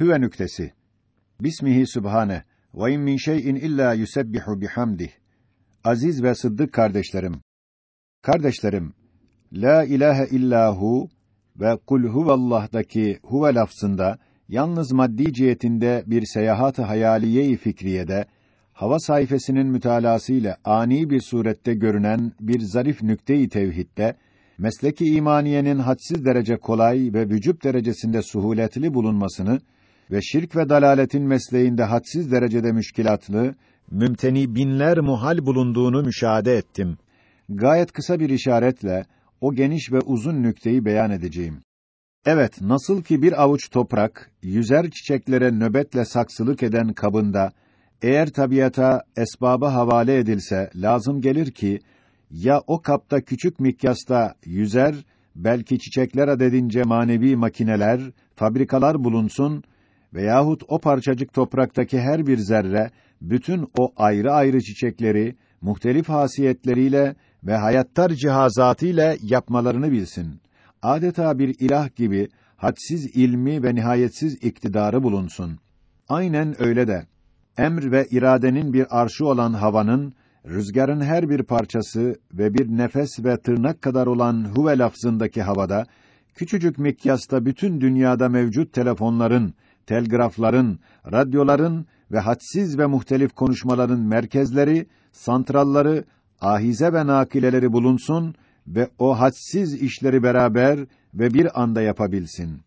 Hüve nüktesi. Bismihi Sübhane ve in min şey'in illa yusebbihu bihamdih. Aziz ve sıddık kardeşlerim. Kardeşlerim, la ilahe illahu ve kul huvallah'daki huve lafzında yalnız maddi cihetinde bir seyahat-ı hayaliye-i fikriyede hava sayfasının mütalası ile ani bir surette görünen bir zarif nükte-i tevhidde mesleki imaniyenin hadsiz derece kolay ve vücut derecesinde suhuletli bulunmasını ve şirk ve dalaletin mesleğinde hadsiz derecede müşkilatlı, mümteni binler muhal bulunduğunu müşahede ettim. Gayet kısa bir işaretle o geniş ve uzun nükteyi beyan edeceğim. Evet, nasıl ki bir avuç toprak, yüzer çiçeklere nöbetle saksılık eden kabında, eğer tabiata, esbaba havale edilse, lazım gelir ki, ya o kapta küçük mikyasta yüzer, belki çiçekler adedince manevi makineler, fabrikalar bulunsun veyahut o parçacık topraktaki her bir zerre, bütün o ayrı ayrı çiçekleri, muhtelif hasiyetleriyle ve hayattar cihazatıyla yapmalarını bilsin. Adeta bir ilah gibi hadsiz ilmi ve nihayetsiz iktidarı bulunsun. Aynen öyle de emr ve iradenin bir arşı olan havanın rüzgarın her bir parçası ve bir nefes ve tırnak kadar olan huve lafzındaki havada küçücük mikyasta bütün dünyada mevcut telefonların, telgrafların, radyoların ve hadsiz ve muhtelif konuşmaların merkezleri, santralları, ahize ve nakileleri bulunsun ve o hadsiz işleri beraber ve bir anda yapabilsin.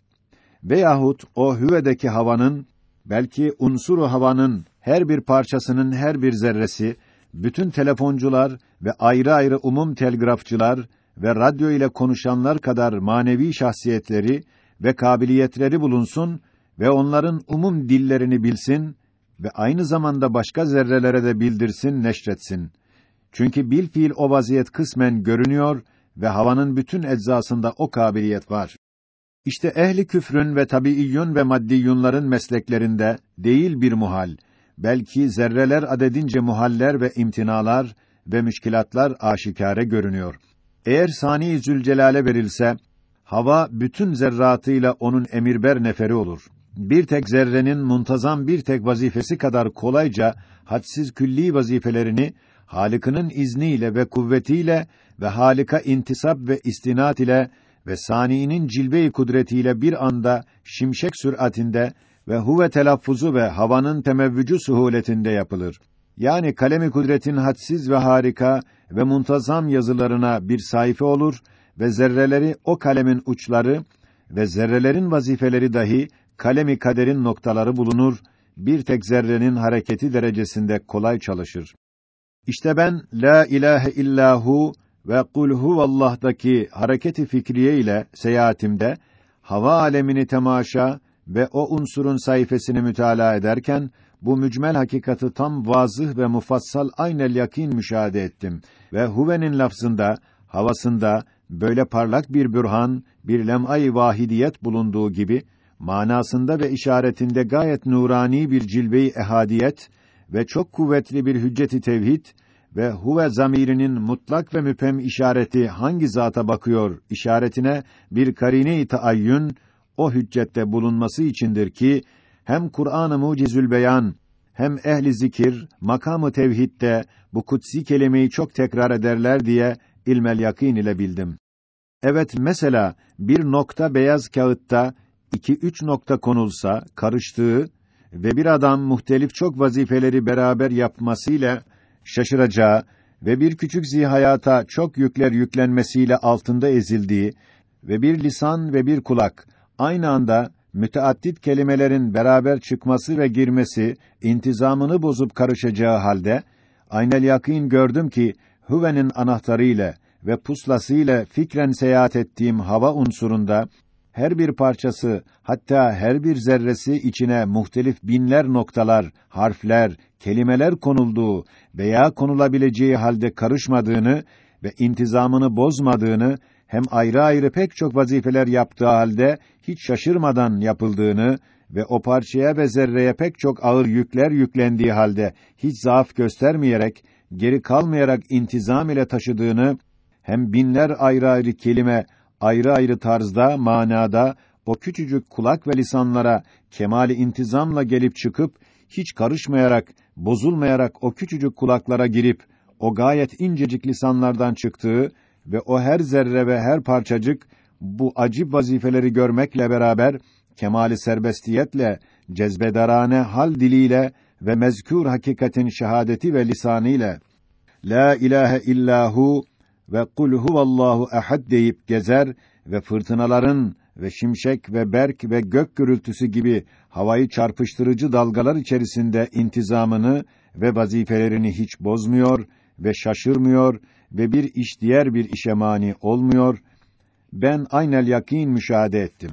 Veyahut o hüvedeki havanın, belki unsuru havanın her bir parçasının her bir zerresi, bütün telefoncular ve ayrı ayrı umum telgrafçılar ve radyo ile konuşanlar kadar manevi şahsiyetleri ve kabiliyetleri bulunsun ve onların umum dillerini bilsin ve aynı zamanda başka zerrelere de bildirsin, neşretsin. Çünkü bil fiil o vaziyet kısmen görünüyor ve havanın bütün eczasında o kabiliyet var. İşte ehli küfrün ve tabiiyyun ve maddiyunların mesleklerinde değil bir muhal, belki zerreler adedince muhaller ve imtinalar ve müşkilatlar aşikare görünüyor. Eğer Sani Zülcelal'e verilse, hava bütün zerratıyla onun emirber neferi olur. Bir tek zerrenin muntazam bir tek vazifesi kadar kolayca hadsiz külli vazifelerini Halık'ının izniyle ve kuvvetiyle ve Halika intisap ve istinat ile ve saniinin cilve-i kudretiyle bir anda şimşek süratinde ve huve telaffuzu ve havanın temevvücü suhuletinde yapılır. Yani kalemi kudretin hadsiz ve harika ve muntazam yazılarına bir sayfa olur ve zerreleri o kalemin uçları ve zerrelerin vazifeleri dahi kalemi kaderin noktaları bulunur, bir tek zerrenin hareketi derecesinde kolay çalışır. İşte ben la ilahe illahu ve kul huvallah'daki hareketi fikriye ile seyahatimde hava alemini temaşa ve o unsurun sayfasını mütalaa ederken bu mücmel hakikati tam vazıh ve mufassal aynel yakin müşahede ettim ve huvenin lafzında, havasında böyle parlak bir bürhan, bir lem'ay vahidiyet bulunduğu gibi manasında ve işaretinde gayet nurani bir cilve-i ehadiyet ve çok kuvvetli bir hücceti tevhid ve huve zamirinin mutlak ve müphem işareti hangi zata bakıyor işaretine bir karine-i taayyün o hüccette bulunması içindir ki hem Kur'an-ı Mucizül Beyan hem ehli zikir makamı tevhidde bu kutsi kelimeyi çok tekrar ederler diye ilmel yakîn ile bildim. Evet mesela bir nokta beyaz kağıtta iki üç nokta konulsa karıştığı ve bir adam muhtelif çok vazifeleri beraber yapmasıyla şaşıracağı ve bir küçük zihayata çok yükler yüklenmesiyle altında ezildiği ve bir lisan ve bir kulak aynı anda müteaddit kelimelerin beraber çıkması ve girmesi intizamını bozup karışacağı halde aynel yakîn gördüm ki Hüve'nin anahtarı ile ve puslası ile fikren seyahat ettiğim hava unsurunda her bir parçası hatta her bir zerresi içine muhtelif binler noktalar, harfler, kelimeler konulduğu veya konulabileceği halde karışmadığını ve intizamını bozmadığını hem ayrı ayrı pek çok vazifeler yaptığı halde hiç şaşırmadan yapıldığını ve o parçaya ve zerreye pek çok ağır yükler yüklendiği halde hiç zaaf göstermeyerek, geri kalmayarak intizam ile taşıdığını hem binler ayrı ayrı kelime ayrı ayrı tarzda, manada o küçücük kulak ve lisanlara kemali intizamla gelip çıkıp hiç karışmayarak, bozulmayarak o küçücük kulaklara girip o gayet incecik lisanlardan çıktığı ve o her zerre ve her parçacık bu acip vazifeleri görmekle beraber kemali serbestiyetle, cezbedarane hal diliyle ve mezkûr hakikatin şehadeti ve lisanıyla la ilahe illahu ve kul huvallahu ehad deyip gezer ve fırtınaların ve şimşek ve berk ve gök gürültüsü gibi havayı çarpıştırıcı dalgalar içerisinde intizamını ve vazifelerini hiç bozmuyor ve şaşırmıyor ve bir iş diğer bir işe mani olmuyor. Ben aynel yakin müşahede ettim.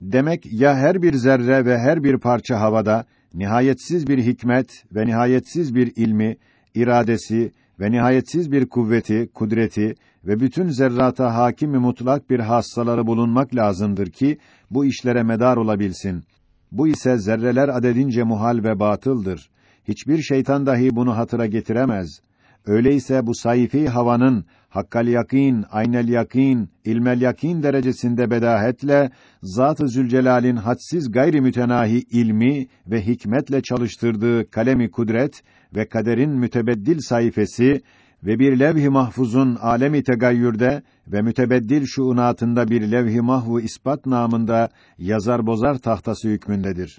Demek ya her bir zerre ve her bir parça havada nihayetsiz bir hikmet ve nihayetsiz bir ilmi, iradesi ve nihayetsiz bir kuvveti, kudreti ve bütün zerrata hakim mutlak bir hassaları bulunmak lazımdır ki bu işlere medar olabilsin. Bu ise zerreler adedince muhal ve batıldır. Hiçbir şeytan dahi bunu hatıra getiremez. Öyleyse bu sayfi havanın hakkal yakin, aynel yakin, ilmel yakin derecesinde bedahetle Zat-ı Zülcelal'in hadsiz gayri mütenahi ilmi ve hikmetle çalıştırdığı kalemi kudret ve kaderin mütebeddil sayfası ve bir levh-i mahfuzun alemi tegayyürde ve mütebeddil şuunatında bir levh-i mahvu ispat namında yazar bozar tahtası hükmündedir.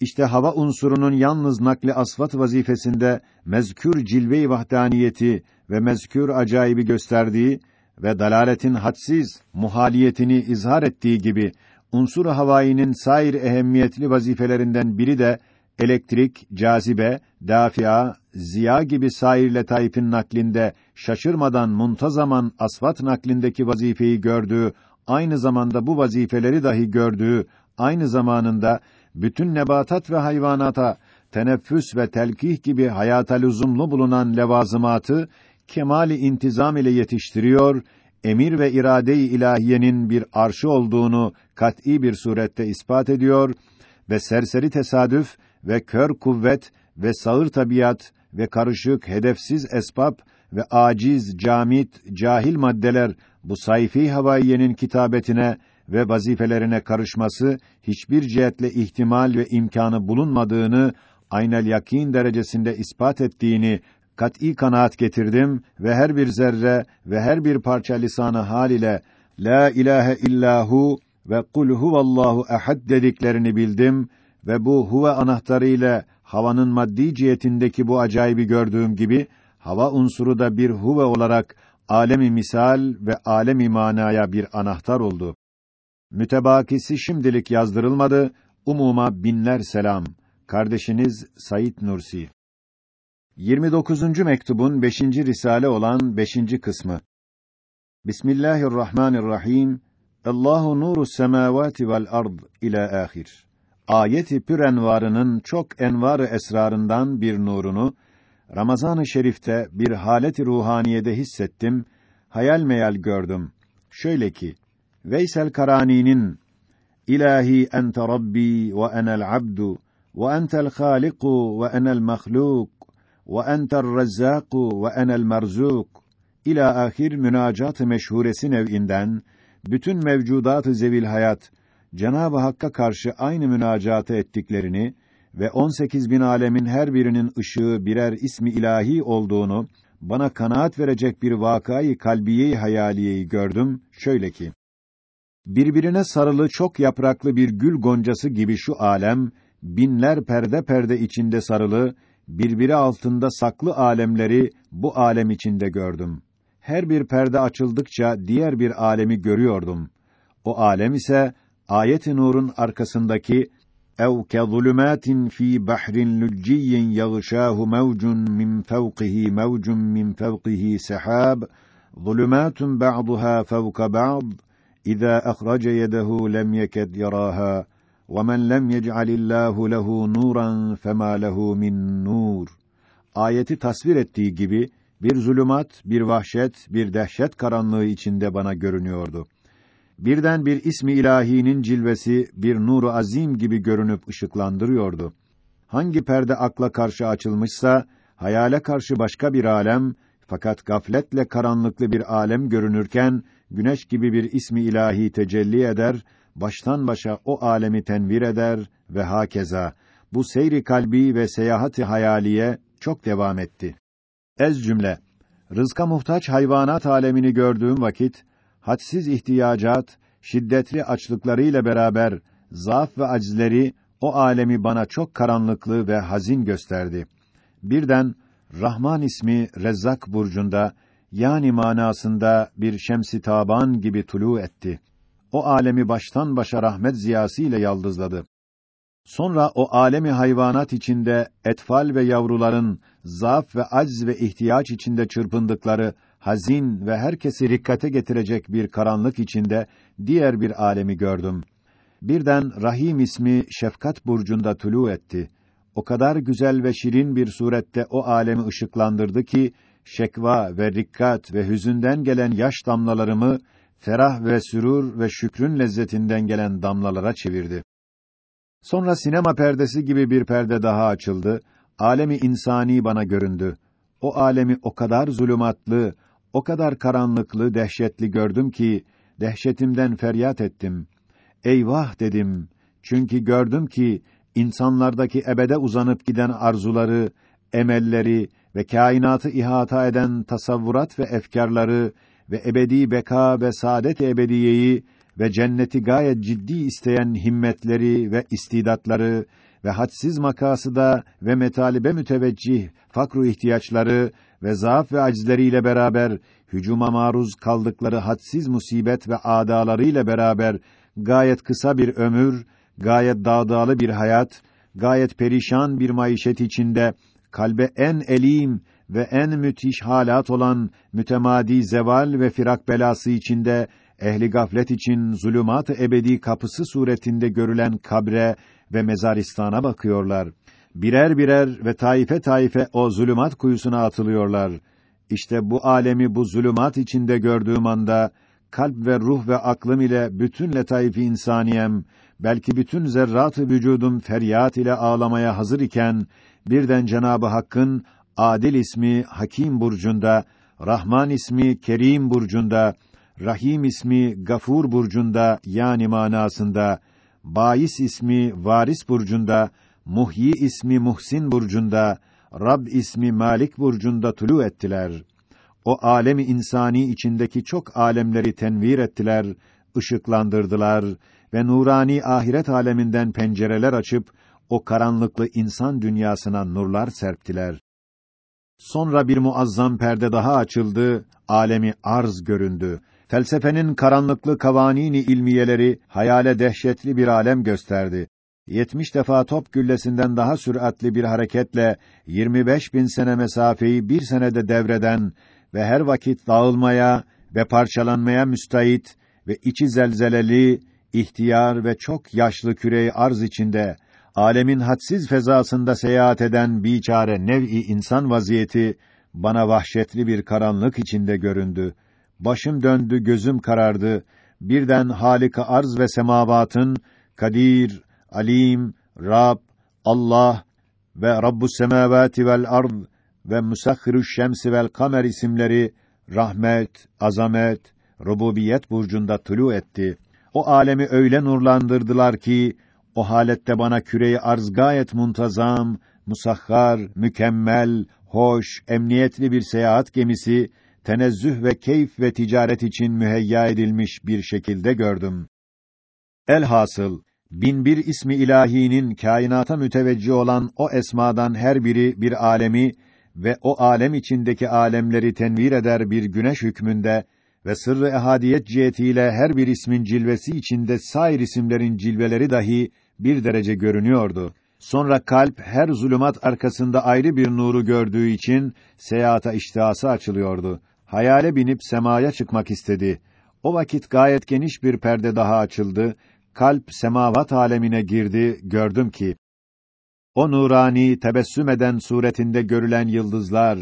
İşte hava unsurunun yalnız nakli asfat vazifesinde mezkür cilve-i vahdaniyeti ve mezkür acayibi gösterdiği ve dalaletin hadsiz muhaliyetini izhar ettiği gibi unsur havayinin sair ehemmiyetli vazifelerinden biri de elektrik, cazibe, dafia, ziya gibi sair letaifin naklinde şaşırmadan muntazaman asfat naklindeki vazifeyi gördüğü, aynı zamanda bu vazifeleri dahi gördüğü, aynı zamanında bütün nebatat ve hayvanata teneffüs ve telkih gibi hayata lüzumlu bulunan levazımatı kemali intizam ile yetiştiriyor, emir ve irade-i ilahiyenin bir arşı olduğunu kat'î bir surette ispat ediyor ve serseri tesadüf ve kör kuvvet ve sağır tabiat ve karışık hedefsiz esbab ve aciz, camit, cahil maddeler bu sayfi havaiyenin kitabetine ve vazifelerine karışması hiçbir cihetle ihtimal ve imkanı bulunmadığını aynel yakin derecesinde ispat ettiğini kat'î kanaat getirdim ve her bir zerre ve her bir parça lisanı hal ile la ilahe illahu ve kul huvallahu ehad dediklerini bildim ve bu huve anahtarı ile havanın maddi cihetindeki bu acayibi gördüğüm gibi hava unsuru da bir huve olarak alemi misal ve alemi manaya bir anahtar oldu. Mütebakisi şimdilik yazdırılmadı. Umuma binler selam. Kardeşiniz Sayit Nursi. 29. mektubun 5. risale olan 5. kısmı. Bismillahirrahmanirrahim. Allahu nuru semavati vel ard ila ahir. Ayeti pür envarının çok envar esrarından bir nurunu Ramazan-ı Şerif'te bir halet ruhaniyede hissettim, hayal meyal gördüm. Şöyle ki Veysel Karani'nin İlahi ente Rabbi ve enel abdu ve entel haliku ve enel mahluk ve entel rezzaku ve enel merzuk ila ahir münacat-ı meşhuresi nev'inden bütün mevcudat-ı zevil hayat Cenab-ı Hakk'a karşı aynı münacatı ettiklerini ve 18 bin alemin her birinin ışığı birer ismi ilahi olduğunu bana kanaat verecek bir vakayı kalbiyeyi hayaliyeyi gördüm. Şöyle ki birbirine sarılı çok yapraklı bir gül goncası gibi şu alem binler perde perde içinde sarılı birbiri altında saklı alemleri bu alem içinde gördüm. Her bir perde açıldıkça diğer bir alemi görüyordum. O alem ise ayet-i nurun arkasındaki ev kezulumatin fi bahrin lücciyyin yağşâhu mevcun min fevkihi mevcun min fevkihi sehab zulumatun ba'duha fevka ba'd İza ahraca yedehu lem yeked yaraha ve men lem yec'alillahu lehu nuran fema lehu min nur. Ayeti tasvir ettiği gibi bir zulümat, bir vahşet, bir dehşet karanlığı içinde bana görünüyordu. Birden bir ismi ilahinin cilvesi bir nuru azim gibi görünüp ışıklandırıyordu. Hangi perde akla karşı açılmışsa hayale karşı başka bir alem fakat gafletle karanlıklı bir alem görünürken güneş gibi bir ismi ilahi tecelli eder, baştan başa o alemi tenvir eder ve hakeza bu seyri kalbi ve seyahati hayaliye çok devam etti. Ez cümle rızka muhtaç hayvanat alemini gördüğüm vakit hadsiz ihtiyacat, şiddetli açlıklarıyla beraber zaaf ve acizleri o alemi bana çok karanlıklı ve hazin gösterdi. Birden Rahman ismi Rezzak burcunda yani manasında bir şemsi taban gibi tulu etti. O alemi baştan başa rahmet ziyası ile yaldızladı. Sonra o alemi hayvanat içinde etfal ve yavruların zaaf ve acz ve ihtiyaç içinde çırpındıkları hazin ve herkesi rikkate getirecek bir karanlık içinde diğer bir alemi gördüm. Birden Rahim ismi şefkat burcunda tulu etti. O kadar güzel ve şirin bir surette o alemi ışıklandırdı ki şekva ve rikkat ve hüzünden gelen yaş damlalarımı ferah ve sürur ve şükrün lezzetinden gelen damlalara çevirdi. Sonra sinema perdesi gibi bir perde daha açıldı. Alemi insani bana göründü. O alemi o kadar zulümatlı, o kadar karanlıklı, dehşetli gördüm ki dehşetimden feryat ettim. Eyvah dedim. Çünkü gördüm ki insanlardaki ebede uzanıp giden arzuları, emelleri ve kainatı ihata eden tasavvurat ve efkarları ve ebedi beka ve saadet ebediyeyi ve cenneti gayet ciddi isteyen himmetleri ve istidatları ve hadsiz makasıda ve metalibe müteveccih fakru ihtiyaçları ve zaaf ve acizleriyle beraber hücuma maruz kaldıkları hadsiz musibet ve adalarıyla beraber gayet kısa bir ömür, gayet dağdağlı bir hayat, gayet perişan bir maişet içinde kalbe en elim ve en müthiş halat olan mütemadi zeval ve firak belası içinde ehli gaflet için zulümat-ı ebedi kapısı suretinde görülen kabre ve mezaristana bakıyorlar. Birer birer ve taife taife o zulümat kuyusuna atılıyorlar. İşte bu alemi bu zulümat içinde gördüğüm anda kalp ve ruh ve aklım ile bütün letaifi insaniyem, belki bütün zerrat-ı vücudum feryat ile ağlamaya hazır iken birden Cenabı Hakk'ın Adil ismi Hakim burcunda, Rahman ismi Kerim burcunda, Rahim ismi Gafur burcunda yani manasında, Bais ismi Varis burcunda, Muhyi ismi Muhsin burcunda, Rab ismi Malik burcunda tulu ettiler. O alemi insani içindeki çok alemleri tenvir ettiler, ışıklandırdılar ve nurani ahiret aleminden pencereler açıp o karanlıklı insan dünyasına nurlar serptiler. Sonra bir muazzam perde daha açıldı, alemi arz göründü. Felsefenin karanlıklı kavanini ilmiyeleri hayale dehşetli bir alem gösterdi. Yetmiş defa top güllesinden daha süratli bir hareketle 25 bin sene mesafeyi bir senede devreden ve her vakit dağılmaya ve parçalanmaya müstahit ve içi zelzeleli, ihtiyar ve çok yaşlı küreyi arz içinde alemin hadsiz fezasında seyahat eden biçare nev'i insan vaziyeti bana vahşetli bir karanlık içinde göründü. Başım döndü, gözüm karardı. Birden Halika arz ve semavatın Kadir, Alim, Rab, Allah ve Rabbus semavati vel ard ve Musahhiruş şemsi vel kamer isimleri rahmet, azamet, rububiyet burcunda tulu etti. O alemi öyle nurlandırdılar ki o halette bana küreyi arz gayet muntazam, musahhar, mükemmel, hoş, emniyetli bir seyahat gemisi, tenezzüh ve keyif ve ticaret için müheyya edilmiş bir şekilde gördüm. Elhasıl, binbir ismi ilahinin kainata müteveccih olan o esmadan her biri bir alemi ve o alem içindeki alemleri tenvir eder bir güneş hükmünde ve sırrı ehadiyet cihetiyle her bir ismin cilvesi içinde sair isimlerin cilveleri dahi bir derece görünüyordu. Sonra kalp her zulümat arkasında ayrı bir nuru gördüğü için seyahata iştihası açılıyordu. Hayale binip semaya çıkmak istedi. O vakit gayet geniş bir perde daha açıldı. Kalp semavat alemine girdi. Gördüm ki o nurani tebessüm eden suretinde görülen yıldızlar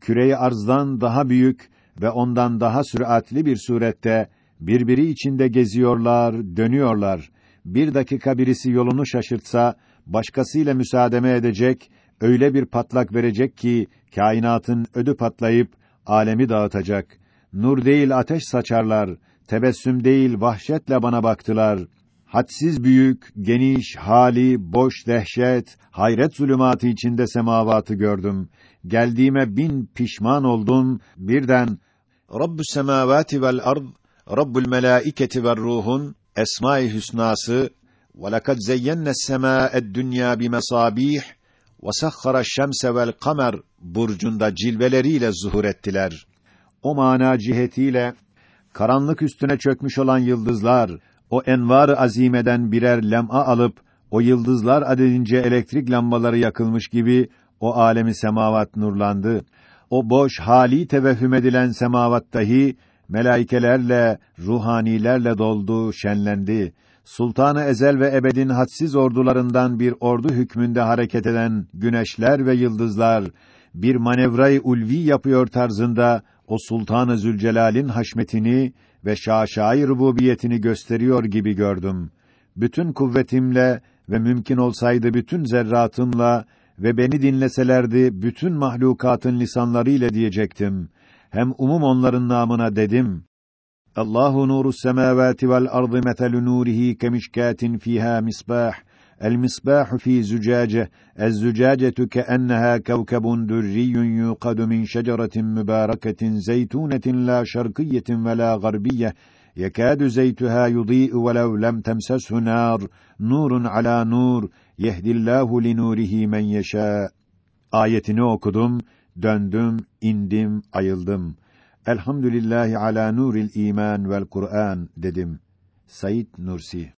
küreyi arzdan daha büyük ve ondan daha süratli bir surette birbiri içinde geziyorlar, dönüyorlar bir dakika birisi yolunu şaşırtsa, başkasıyla müsaademe edecek, öyle bir patlak verecek ki, kainatın ödü patlayıp, alemi dağıtacak. Nur değil ateş saçarlar, tebessüm değil vahşetle bana baktılar. hadsiz büyük, geniş, hali, boş dehşet, hayret zulümatı içinde semavatı gördüm. Geldiğime bin pişman oldum. Birden Rabbus semavati vel ard, Rabbul melaiketi ve ruhun esma-i hüsnası semâ'ed dünya bimesâbih ve sahhara şemse vel kamer burcunda cilveleriyle zuhur ettiler. O mana cihetiyle karanlık üstüne çökmüş olan yıldızlar o envar azimeden birer lem'a alıp o yıldızlar adedince elektrik lambaları yakılmış gibi o alemi semavat nurlandı. O boş hali tevehhüm edilen semavat dahi melaikelerle, ruhanilerle doldu, şenlendi. Sultanı ezel ve ebedin hadsiz ordularından bir ordu hükmünde hareket eden güneşler ve yıldızlar bir manevrayı ulvi yapıyor tarzında o Sultanı Zülcelal'in haşmetini ve şaşai rububiyetini gösteriyor gibi gördüm. Bütün kuvvetimle ve mümkün olsaydı bütün zerratımla ve beni dinleselerdi bütün mahlukatın lisanlarıyla diyecektim. Hem umum onların namına dedim. Allahu nuru semavati vel ardı metelu nurihi kemişkatin fiha misbah. المصباح في زجاجة الزجاجة كأنها كوكب دري يوقد من شجرة مباركة زيتونة لا شرقية ولا غربية يكاد زيتها يضيء ولو لم تمسسه نار نور على نور يهدي الله لنوره من يشاء ayetini okudum, döndüm, indim, ayıldım. Elhamdülillahi ala nuril iman vel Kur'an dedim. Said Nursi